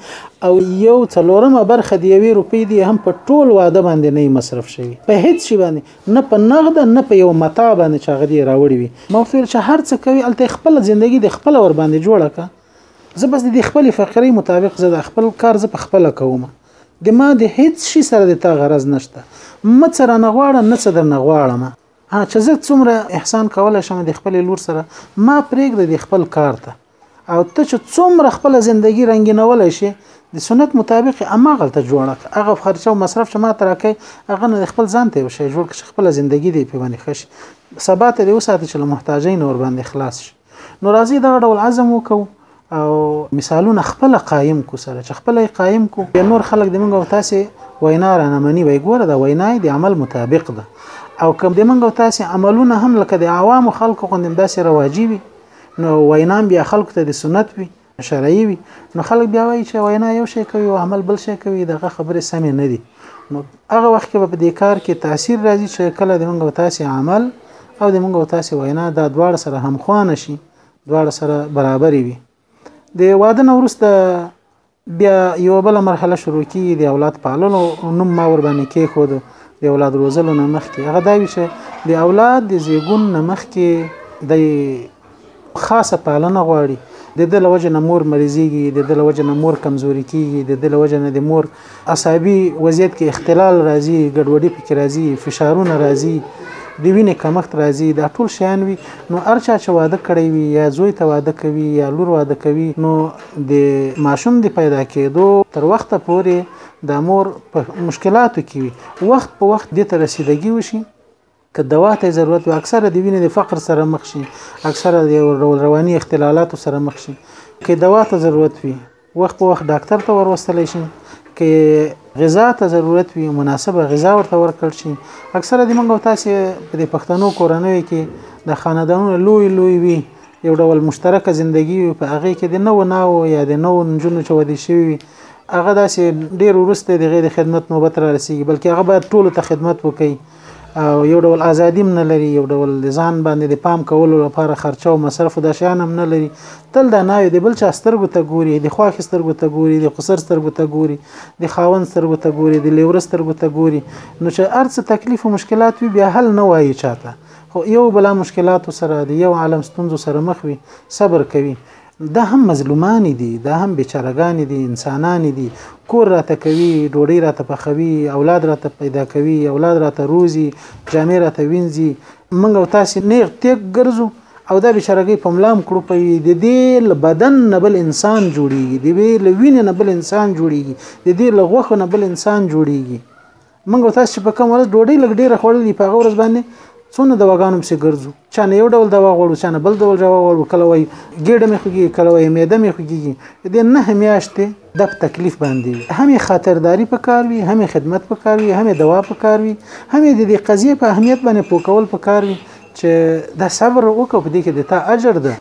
او یو څلورمه برخه د یوې روپۍ دی هم په ټول واده باندې نه مصرف شوي په هیڅ شي باندې نه په نغده نه په یو متاع باندې چې هغه دی راوړي وي ما ورته ویل چې هر څه کوي هلته خپله زندګي د خپله ور باندې جوړه که زه بس د خپلې فقرې مطابق زه د خپل کار زه په خپله کوم د ما د هیڅ شي سره د تا غرض نشته مه څه رانه غواړه نه څه درنه غواړم ها چې زه څومره احسان کولای شم د خپل لور سره ما پرېږده د خپل کار ته او ته چې څومره خپل ژوندۍ رنگینولای شي د سنت مطابق اما غلطه جوړه هغه خرچه او مصرف چې ما ترکه هغه نه خپل ځان ته وشي جوړ کړي خپل ژوندۍ دی په باندې خش سبا ته د وساته چې محتاجین اور باندې خلاص شي نو راځي دا ډول عزم وکړو او مثالونه خپل قائم کو سره چې خپل قائم کو بیا نور خلک د منګو تاسو وینا را نه مني وای ګوره دا وینا د عمل مطابق ده او کوم د منګو تاسو عملونه هم لکه د عوام خلکو غوندم داسې رواجی وي نو وینام بیا خلکو ته د سنت وي شرعي وي نو خلک بیا وایي چې وینا یو شی کوي او عمل بل شی کوي دغه خبرې سمې نه دي نو هغه وخت کې په دې کار کې تاثیر راځي چې کله د موږ تاسو عمل او د موږ تاسو وینا دا دواړه سره همخوانه شي دواړه سره برابرې وي د واده نه وروسته بیا یو بل مرحله شروع کیږي د اولاد پاللو نوم ما ور باندې کې خو د اولاد روزلو نه مخکې هغه دا وی چې د اولاد د زیګون نه مخکې د خاصه پالنه غواړي د دې له وجې نه مور مریضیږي د دې له وجې نه مور کمزوري کیږي د دې له وجې نه د مور عصابي وضعیت کې اختلال راځي ګډوډي پکې راځي فشارونه راځي د وینې کمښت راځي دا ټول شیان وي نو ارچا چې واده کړی وي یا زوی ته واده کوي یا لور واده کوي نو د ماشوم د پیدا کېدو تر وخته پورې د مور په مشکلاتو کې وي وخت په وخت دې ته رسیدګي وشي که دوا ته ضرورت وي اکثره د وینې د فقر سره مخ شي اکثره د یو ډول رواني اختلالاتو سره مخ شي که دوا ته ضرورت وي وخت په وخت ډاکټر ته وروستل شي که غذا ته ضرورت وي مناسبه غذا ورته ورکړ شي اکثره د منګو تاسو په دې پښتنو کورنۍ کې د خاندانونو لوی لوی وي یو ډول مشترکه زندگی وي په هغه کې د نو ناو یا د نو نجونو چې ودی شوی هغه داسې ډیر ورسته د غیر خدمت نوبت را رسیږي بلکې هغه باید ټولو ته خدمت وکړي او یو ډول ازادي هم نه لري یو ډول د ځان باندې د پام کولو لپاره خرچه او مصرف د شیان هم نه لري تل دا ناوې د بل چا سترګو ته ګوري د خواخې سترګو ته ګوري د خسر سترګو ته ګوري د خاوند سترګو ته ګوري د لیور سترګو ته ګوري نو چې ارڅ تکلیف او مشکلات وي بیا حل نه وایي چاته خو یو بلا مشکلات سره د یو عالم ستونزو سره مخ وي صبر کوي دا هم مظلومانې دي دا هم بیچارهګانې دي انسانانې دي کور راته کوي ډوډۍ راته پخوي اولاد راته پیدا کوي اولاد راته روزي جامې راته وینځي موږ او تاسې نیغ تیګ ګرځو او دا بیچارهګۍ په ملام کړو په د دې له بدن نه بل انسان جوړیږي د دې له وینې نه بل انسان جوړیږي د دې له غوښو نه بل انسان جوړیږي موږ او تاسو چې په کوم ورځ ډوډۍ لږ ډیره خوړلې په هغه ورځ باندې څونه دواګانو پسې ګرځو چا نه یو ډول دوا غواړو چا نه بل ډول دوا غواړو کله وایي ګیډه مې خوږي کله وایي معده مې خوږي دې نه میاشتې د تکلیف باندې هم خاطرداري پکار وي هم خدمت پکار وي هم دوا پکار وي هم د دې قضیه په اهمیت باندې پوکول پکار وي چې دا صبر وکړو په دې کې د تا اجر ده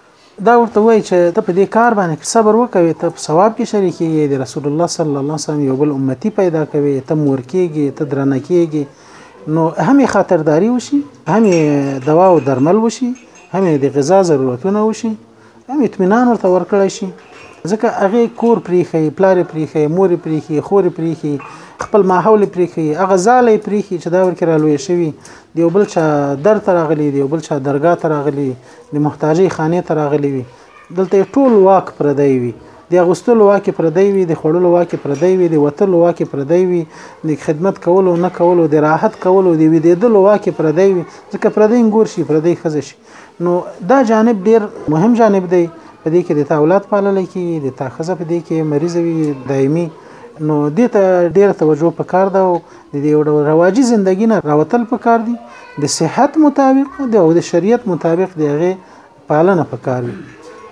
دا ورته وای چې ته په دې کار باندې صبر وکوي ته په ثواب کې شریکېږي د رسول الله صلی الله علیه وسلم یو بل امتی پیدا کوي ته مور کېږي ته درنه کېږي نو هم خاطرداري وشي هم دوا او درمل وشي هم د غذا ضرورتونه وشي هم اطمینان ورته ورکړی شي ځکه هغه کور پریخي پلار پریخي مور پریخي خور پریخي خپل ماحول پریخي هغه ځاله پریخي چې دا ورکه رالوي شوی دی بل چا در ترغلي دی بل چا درګه ترغلي د محتاجۍ خانې ته راغلي وي دلته یې ټول واک پردی وي د اغوستلو واک یې پردی وي د خوړلو واک یې پردی وي د وتلو واک یې پردی وي د خدمت کولو نه کولو د راحت کولو د ویدېدلو واک یې پردی وي ځکه پردی انګور شي پردی ښځه شي نو دا جانب ډیر مهم جانب دی په دې کې د تا اولاد پالل کېږي د تا ښځه په دې کې مریضه وي دایمي نو دې ته ډېره توجه پکار ده او د دې یو ډول رواجي زندګی نه راوتل پکار دي د صحت مطابق او د شریعت مطابق د هغه پالنه پکار وي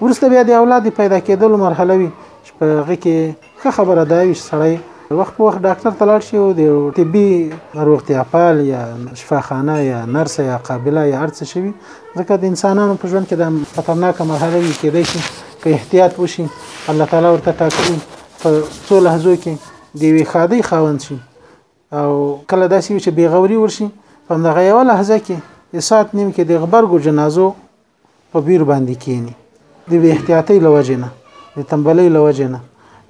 ورسته بیا د اولاد پیدا کېدل مرحله وي چې په هغه کې ښه خبره دا وي سړی وخت په وخت ډاکټر ته لاړ شي او د طبي روغتیا پال یا شفاخانه یا نرس یا قابله یا ارڅ شي ځکه د انسانانو په ژوند کې د خطرناک مرحله وي کېدای شي که احتیاط وشي الله تعالی ورته ټاکلي په څو لحظو کې د یوې ښادۍ خاوند شي او کله داسې وي چې بېغوري ورشي په همدغه یوه لحظه کې یې ساعت نیم کې د غبرګو جنازو په بیر باندې کینی د بې احتیاطۍ له وجې نه د تنبلۍ له وجې نه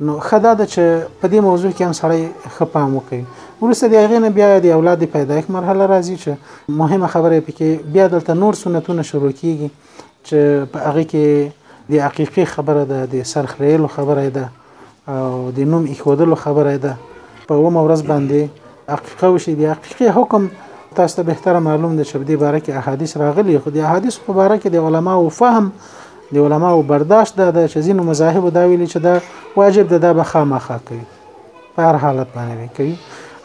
نو ښه دا ده چې په دې موضوع کې هم سړی ښه پام وکړي وروسته د هغې نه بیا د اولاد د پیدایښت مرحله راځي چې مهمه خبره پکې بیا دلته نور سنتونه شروع کیږي چې په هغه کې د عقیقې خبره ده د سرخریلو خبره ده او د نوم ایښودلو خبره ده په اومه ورځ باندې عقیقه وشي د عقیقې حکم تاسو ته بهتره معلوم دی چې په دې باره کې احادیث راغلي خو د احادیث په باره کې د علماو فهم د علماو برداشت دا د چې ځینو مذاهب دا ویلي چې دا واجب ده دا به خامخا کوي په هر حالت باندې کوي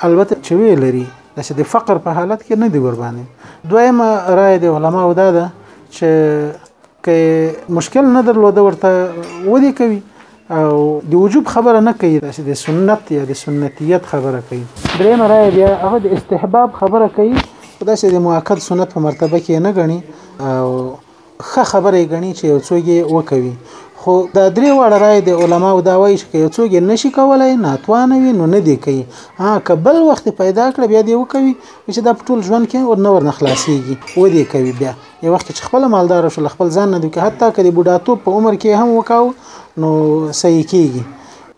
البته چې وی لري چې د فقر په حالت کې نه دی ور باندې دویمه رائے د علماو دا ده چې که مشکل نه درلوده ورته ودی کوي او د وجوب خبره نه کوي داسې د سنت یا د سنتیت خبره کوي دریم رائے بیا هغه د استحباب خبره کوي داسې د مؤکد سنت په مرتبه کې نه غني او خه خبره غني چې یو څوګ وکوي خو دا درې واړه رائے د علماو دا وایي چې یو څوګ نشي کولای ناتوان وي نو نه دی کوي ها کبل وخت پیدا کړ بیا دی وکوي چې دا ټول ژوند کې ور نه ور نخلاصيږي و دی کوي بیا یو وخت چې خپل مالدار شو خپل ځان نه دوی حتی کله بډاتوب په عمر کې هم وکاو نو صحیح کیږي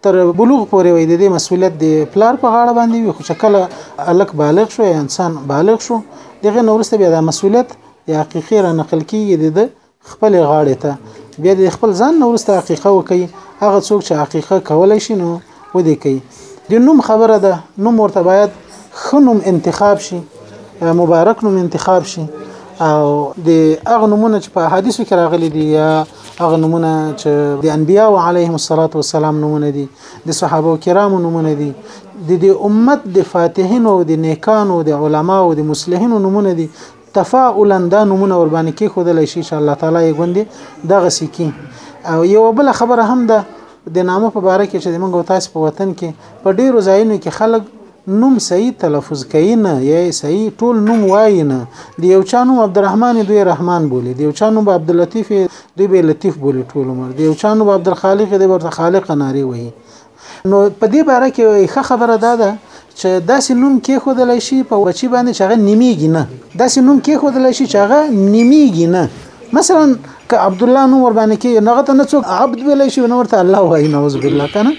تر بلوغ پورې وي د دې مسولیت د پلار په غاړه باندې وي خو چې کله الک بالغ شو یا انسان بالغ شو دغه نورسته بیا د مسولیت یا حقیقي را نقل کیږي د خپل غاړې ته بیا د خپل ځان نورسته حقیقه وکي هغه څوک چې حقیقه کولای شي نو ودی کوي د نوم خبره ده نوم ورته باید ښه نوم انتخاب شي مبارک نوم انتخاب شي او د هغه نمونه چې په حدیثو کې راغلي دي یا هغه نمونه چې د انبیا او علیهم الصلاۃ والسلام نمونه دي د صحابه کرامو نمونه دي د دې امت د فاتحینو د نیکانو د علماو د مصلحینو نمونه دي تفاعلا دا نمونه ور باندې کې خودلای شي چې الله تعالی یې غوندي دغه سکی او یو بل خبره هم ده د نامه په باره کې چې موږ تاسو په وطن کې په ډیرو ځایونو کې خلک نوم صحیح تلفظ کوي نه یا صحیح ټول نوم وایي نه د یو چا نوم عبدالرحمن دوی رحمان بولي د یو چا نوم عبداللطیف دوی به لطیف بولي ټول عمر د یو چا نوم عبدالخالق دی ورته خالق ناری وایي نو په دې باره کې ښه خبره دا ده چې داسې نوم کېښودل شي په بچي باندې چې هغه نیمیږي نه داسې نوم کېښودل شي چې هغه نیمیږي نه مثلا که عبد الله نوم ور باندې کې نغه ته نه څوک عبد ویل شي نو ورته الله وایي نعوذ بالله کنه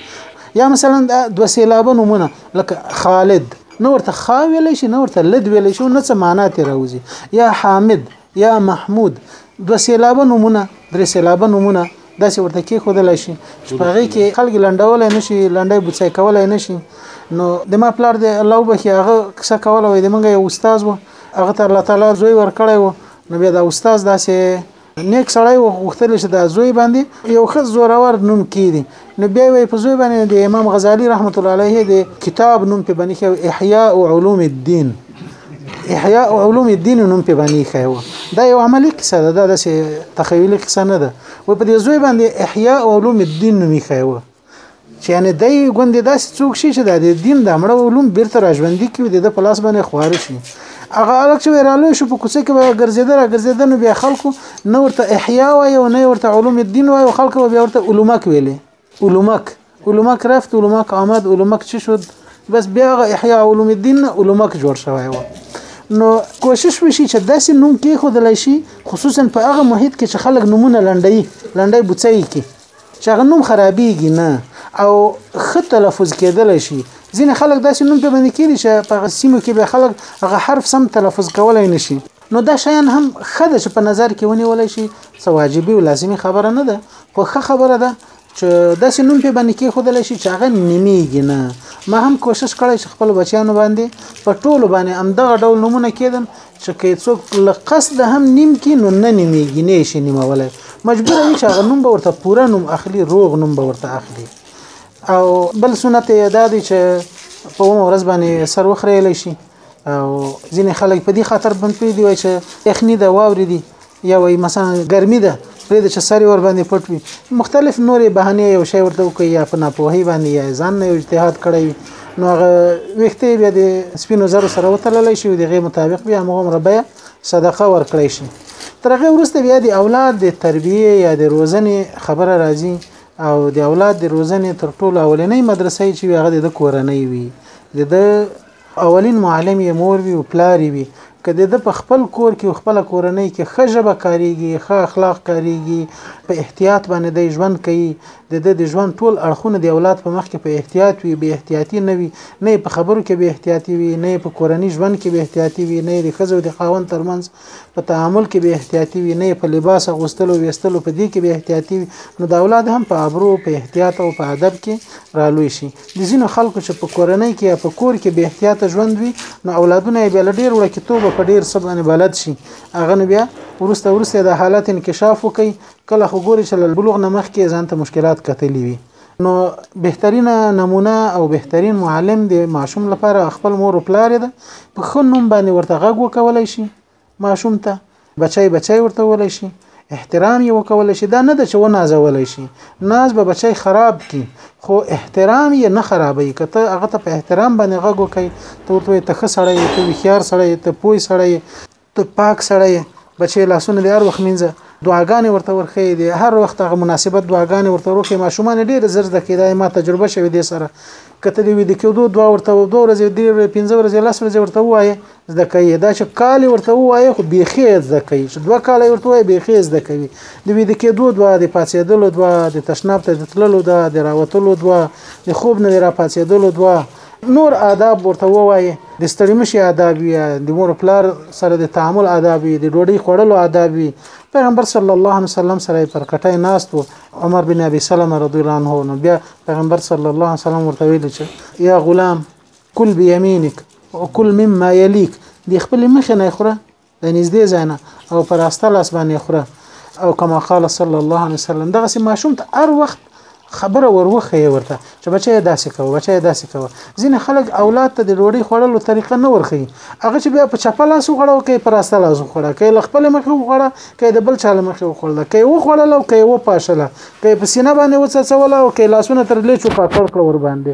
یا مثلا دو سیلابه نمونه لکه خالد نو ورته خا ویل شي نو ورته لد ویل شي نو څه معنا ته راوځي یا حامد یا محمود دو سیلابه نمونه درې سیلابه نمونه داسې ورته کې خودل شي چې په هغه کې خلک لنډول نه شي لنډي بوڅای کول نه شي نو د ما پلار دی الله وبخي هغه کیسه کوله وای د منګه یو استاد و هغه ته الله تعالی زوی ورکړی و نو بیا د استاد داسې نیک سړی و غوښتل چې د زوی باندې یو خز زورور نوم کیدی نو بیا وی په زوی باندې د امام غزالی رحمت الله علیه د کتاب نوم په باندې خو احیاء علوم الدین احیاء علوم الدین نوم په باندې خو دا یو عملی قصه ده دا چې تخیلی قصه نه ده و په دې زوی باندې احیاء علوم الدین نوم خو چې یعنی دای ګوندې داسې څوک شي چې د دین د امر علوم بیرته راژوندي کړي د پلاس باندې خوار شي هغه الک چې ورالو شو په کوڅه کې ګرځیدل ګرځیدل بیا خلکو نه ورته احیا وای او نه ورته علوم الدین وای او خلک به بیا ورته علومک ویلې علومک علومک رفت علومک آمد علومک چی شد بس بیا هغه احیا علوم الدین علومک جوړ شوی و نو کوشش وشي چې داسې نوم کې خودل شي خصوصا په هغه محیط کې چې خلک نمونه لنډي لنډي بوڅي کې چې هغه نوم خرابېږي نه او خه تلفظ کېدل شي ځینې خلک داسې نوم په باندې کېږي چې په سیمو کې به خلک هغه حرف سم تلفظ کولای نشي نو دا شیان هم ښه ده چې په نظر کې ونیول شي څه واجبي او لازمي خبره نه ده خو ښه خبره ده چې داسې نوم په باندې کې خودل شي چې هغه نیمیږي نه ما هم کوشش کړی چې خپل بچیانو باندې په ټولو باندې هم دغه ډول نمونه کېدم چې که څوک له قصد هم نیم کې نو نه نیمیږي نه شي نیمولای مجبور وي چې هغه نوم به ورته پوره نوم اخلي روغ نوم به ورته اخلي او بل سنت یې دا دی چې په ورځ باندې سر وخرېلی شي او ځینې خلک په دې خاطر بند پرې دی وای چې یخني د واورې دي یا وای مثلا ګرمي ده پرې د چسري ور باندې پټ وي مختلف نورې بهانې یو شی ورته کوي یا په ناپوهي باندې یا ځان نه اجتهاد کړی نو هغه وخته بیا د سپینو زرو سره وتلل شي او دغه مطابق بیا موږ مربع صدقه ورکړی شي ترغه ورسته بیا د اولاد د تربیه یا د روزنې خبره راځي او د اولاد د روزنې تر ټولو اولنۍ مدرسې چې هغه د کورنۍ وي د اولين معلم يې مور وي او پلار يې وي، که د ده په خپل کور کې او خپله کورنۍ کې ښه ژبه کارېږي، ښه اخلاق کارېږي، په احتياط باندې دی ژوند کوي، د ده د ژوند ټول اړخونه د اولاد په مخکې په احتياط وي، بې احتياطي نه وي، نه يې په خبرو کې بې احتياطي وي، نه يې په کورني ژوند کې بې احتياطي وي، نه يې د ښځې او د خاوند ترمنځ په تعامل کې به احتیاطي وي نه په لباس غوستلو ویستلو په دې کې به احتیاطي وي نو د اولاد هم په ابرو په احتیاط او په ادب کې رالوي شي د ځینو خلکو چې په کورنۍ کې یا په کور کې به احتیاط ژوند وي نو اولادونه یې بل ډیر وړکې توبه په ډیر څه باندې بلد شي هغه نو بیا ورسته ورسته د حالت انکشاف وکي کله خو ګوري چې بلوغ نه مخکې ځان ته مشکلات کتلی وي نو بهترینه نمونه او بهترین معلم د ماشوم لپاره خپل مور او پلار ده په خو نوم باندې ورته غږ وکولای شي ماشوم ته بچای بچای ورته ولای شي احترام یې وکولای شي دا نه ده چې و نازولای شي ناز به بچای خراب کی خو احترام یې نه خرابوي کته هغه ته په احترام باندې غږ وکړي ته ورته ته ښه سړی ته ویخیار سړی ته پوی سړی ته پاک سړی یې بچې لاسونه دې هر وخت مینځه دعاګانې ورته ورخې دي هر وخت هغه مناسبت دعاګانې ورته ورخې ماشومان ډېر زر زده کېدای ما تجربه شوې دي سره کته دې ویل کېدو دوا ورته دوه ورځې درې ورځې پنځه ورځې لس ورځې ورته وایې زده کوي دا چې کال ورته وایې خو بیخي زده کوي چې دوه کال ورته وایې بیخي زده کوي د ویل کېدو دوا د پاتېدلو دوا د تشناب ته د تللو دوا د راوتلو دوا د خوب نه را پاتېدلو دوا نور آداب ورته ووایي د ستړي مشي آداب وي د مور پلار سره د تعامل آداب وي د ډوډۍ خوړلو آداب وي پیغمبر صلی الله علیه وسلم سره پر کټای ناست وو عمر بن ابي سلمه رضی الله عنه نو بیا پیغمبر صلی الله علیه وسلم ورته ویل چې یا غلام کل بيمينك وکل مما يليك د خپل مخ نه خوره د نږدې ځای نه او په راسته لاس باندې خوره او کما قال صلی الله علیه وسلم دغه سي ماشوم ته هر وخت خبره وروخه ورته چې بچي داسې کوه بچي داسې کوه ځینې خلک اولاد ته د ډوډۍ خوړلو طریقه نه ورخي هغه چې بیا په چپه لاس وخوړه او کې پر استه لاس وخوړه کې له خپل مخې وخوړه کې د بل چا له مخې وخوړه کې وخوړل او کې و پاشله کې په سینه باندې وڅڅول او کې لاسونه تر لې چوکا کړ کړ ور باندې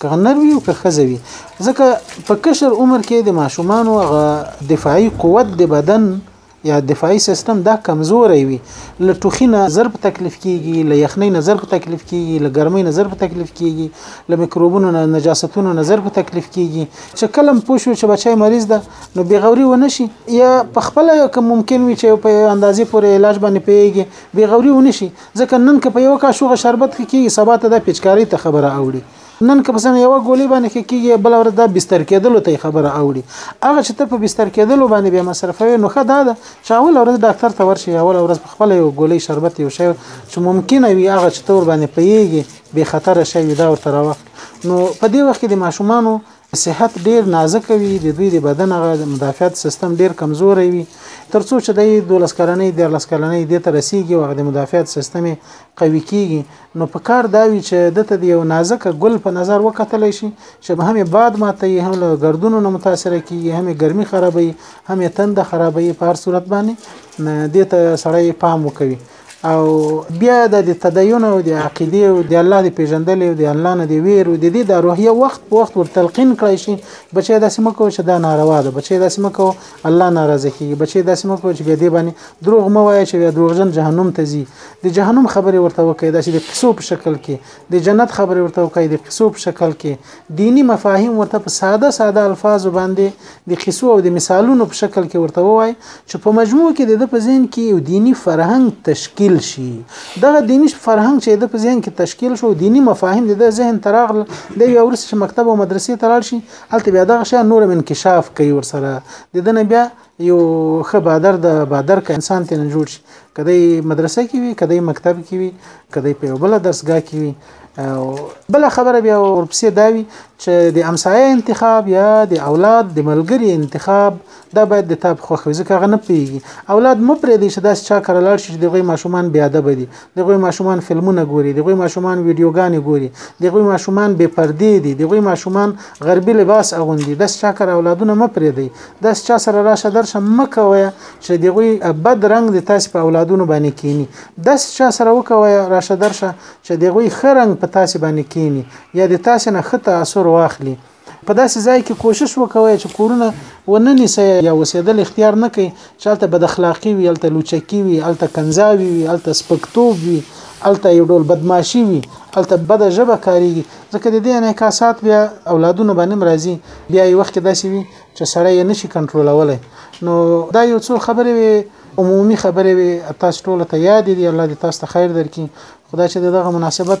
که نر وي او که ښځه وي ځکه په کشر عمر کې د ماشومانو هغه دفاعي قوت د بدن یا دفاعي سیستم دا کمزوري وي له ټوخي نه ضرب تکلیف کیږي له یخنۍ نه ضرب تکلیف کیږي له ګرمۍ نه ضرب تکلیف کیږي له میکروبونو نه نجاستونو نه ضرب تکلیف کیږي چې کلم پوه شو چې بچای مریض ده نو بیغوري ونه شي یا په خپل که ممکن وي چې په اندازې پورې علاج باندې پیږي بیغوري ونه شي ځکه نن که په یو کاشوغه شربت کې کیږي سبا ته د پیچکاری ته خبره اوړي نن که پسنه یو ګولې باندې کې کیږي بل ورځ د بستر کېدلو ته خبره اوړي هغه چې ته په بستر کېدلو باندې به مصرفوي نو خدا ده چې اول ورځ ډاکټر ته ورشي اول ورځ په خپل یو ګولې شربت یو شی چې ممکن وي هغه چې تور باندې پیږي به خطر شي دا ورته راوخت نو په دې وخت کې د ماشومانو صحت ډیر نازک وي د دوی د بدن غ مدافعت سیستم ډیر کمزوري وي ترڅو چې د 12 کلنۍ د 13 کلنۍ د تر رسیدي وغه د مدافعت سیستم قوي کیږي نو په کار دا وی چې د ته د یو نازک ګل په نظر وکتل شي چې به هم باد ماته هم له ګردونو نه متاثر کیږي هم ګرمي خرابوي هم تند خرابوي په هر صورت باندې د ته سړی پام وکوي او بیا د د تدین او د عقیده او د الله د پیژندل او د الله نه د ویرو د دې د روحیه وخت په وخت ور تلقین کړی شي بچي داسې مکو چې دا ناروا ده بچي داسې مکو الله ناراضه کیږي بچي داسې مکو چې بیا دې باندې دروغ مو وایي چې بیا دروغجن جهنم ته ځي د جهنم خبرې ورته وکړي داسې د قصو په شکل کې د جنت خبرې ورته وکړي د قصو په شکل کې دینی مفاهیم ورته په ساده ساده الفاظ باندې د قصو او د مثالونو په شکل کې ورته وای چې په مجموع کې د په ذهن کې یو دینی فرهنګ تشکیل شي دغه دینی فرهنګ چې د په ذهن کې تشکیل شو دینی مفاهیم د ذهن تراغل د یو ورس چې مکتب او مدرسې ترال شي هلته بیا دغه شی نور انکشاف کوي ورسره د دنه بیا یو ښه بادر د بادر که انسان ته نه جوړ شي که دی مدرسه کې وي که دی مکتب کې وي که دی په بل درسګاه کې وي بل خبره بیا ورپسې دا وي چې د امسایه انتخاب یا د اولاد د ملګری انتخاب دا باید د تاب خوښ وي ځکه هغه نه پیږي اولاد مو پرې دی چې داس چا کړه لاړ شي د غوي ماشومان بیا ادب دي د هغوی ماشومان فلمونه ګوري د هغوی ماشومان ویډیوګانې ګوري د هغوی ماشومان بې پردې دي د هغوی ماشومان غربي لباس اغوندي داس چا کر اولادونه مه پرېږدئ داس چا سره راشه درشه مه کوئ چې د هغوی بد رنګ د تاسې په اولادونو باندې کینی داس چا سره وکوئ راشه درشه چې د هغوی ښه رنګ په تاسې باندې کینی یا د تاسې نه ښه تاثر واخلي په داسې ځای کې کوشش وکوي چې کورونه ونه نیسي یا وسیدل اختیار نه کوي چې هلته بد اخلاقي وي هلته لوچکی وي هلته کنځاوي وي هلته سپکتوب وي هلته یو ډول بدمعاشي وي هلته بده ژبه کاریږي ځکه د دې انعکاسات بیا اولادونه باندې راځي بیا یې وخت داسې وي چې سړی یې نشي کنټرولولی نو دا یو څو خبرې وي عمومي خبرې وي تاسو ټول ته یاد دي الله دې تاسو ته خیر درکړي خدای چې دغه مناسبت